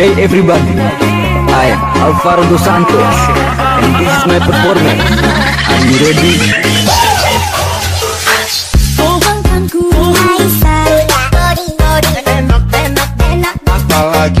Hey everybody, I'm Alvaro Dos Santos and this is my performance. Are you ready? Apalagi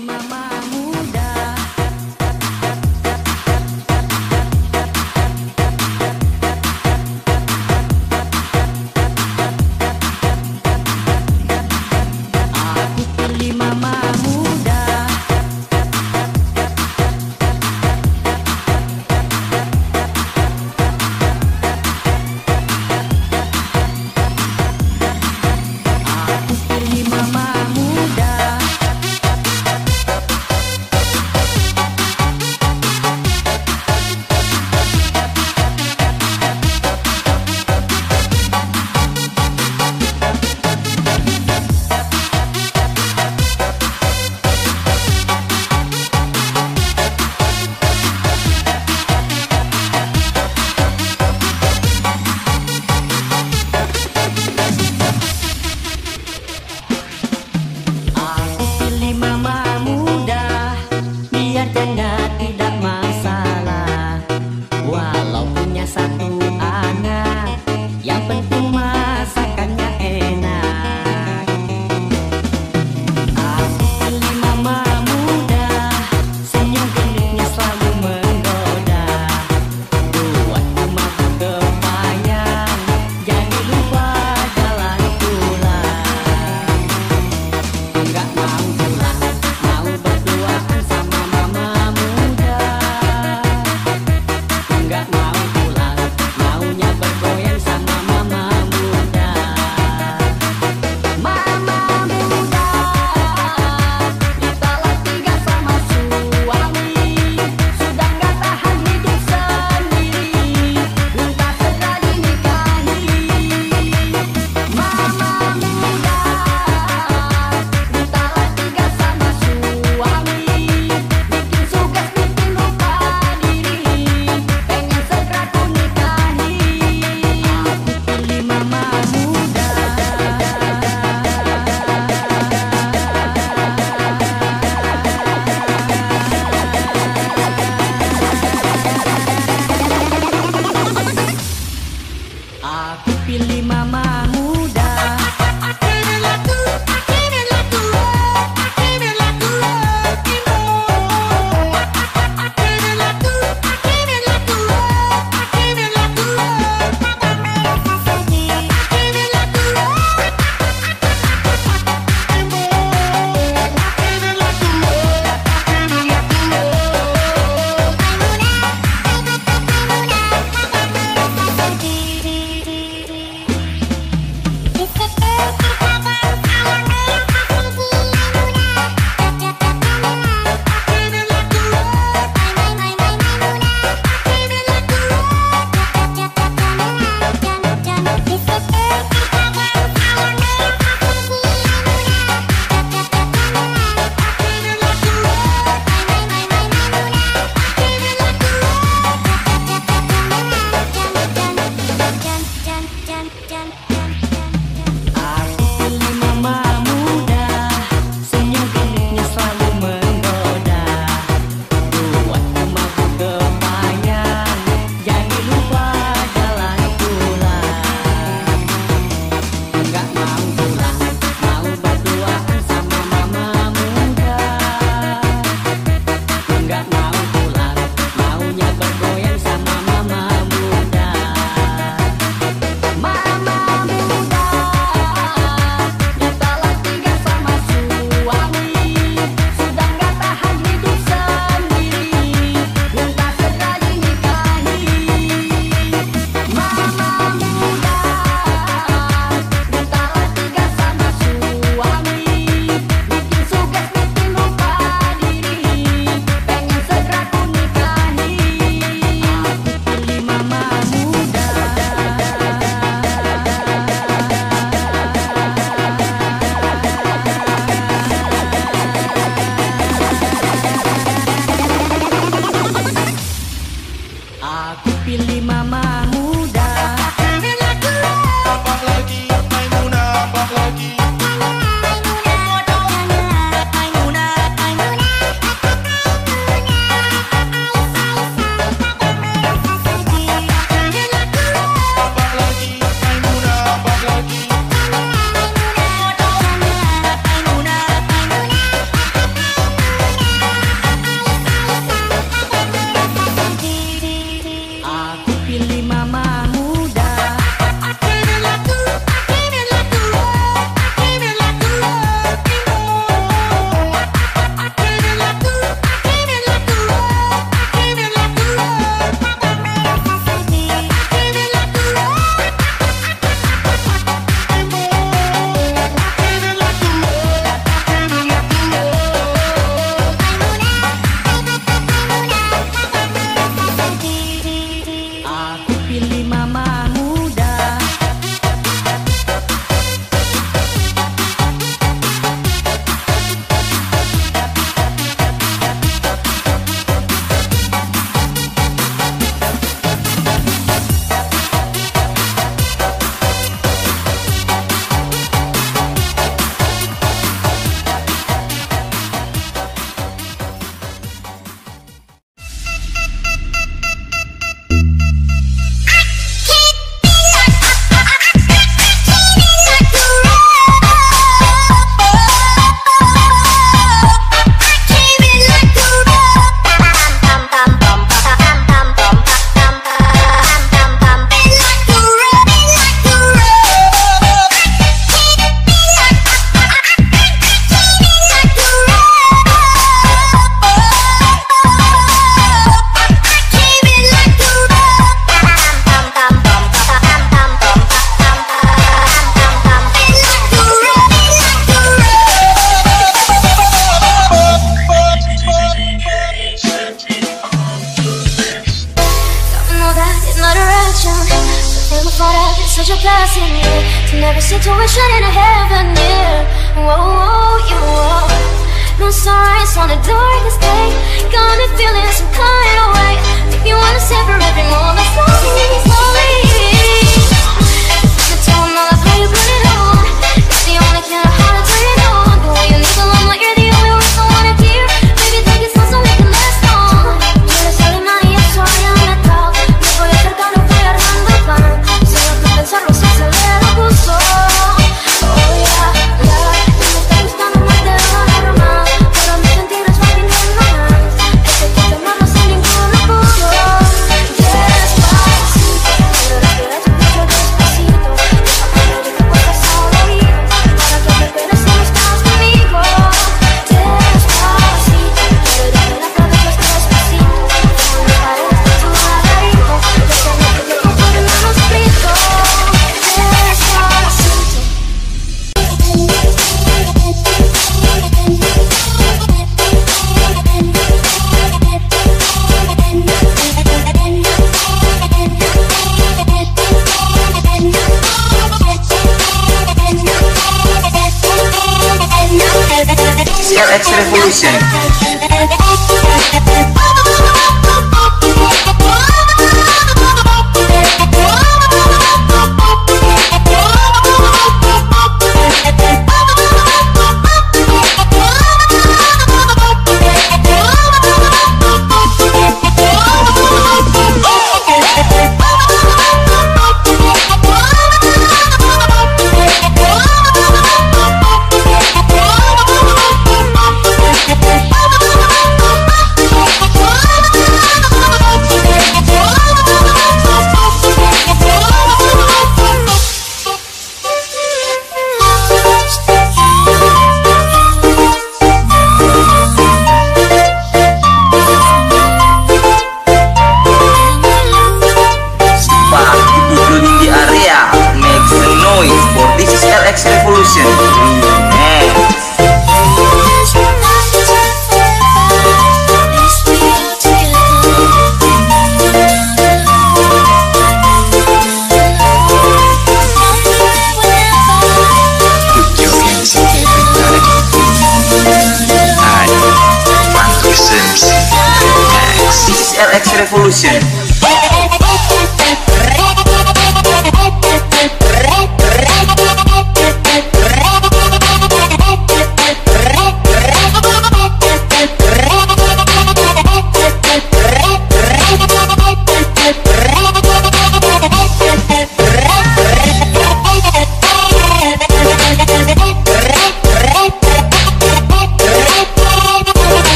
Mama.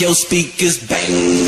Your speakers bang.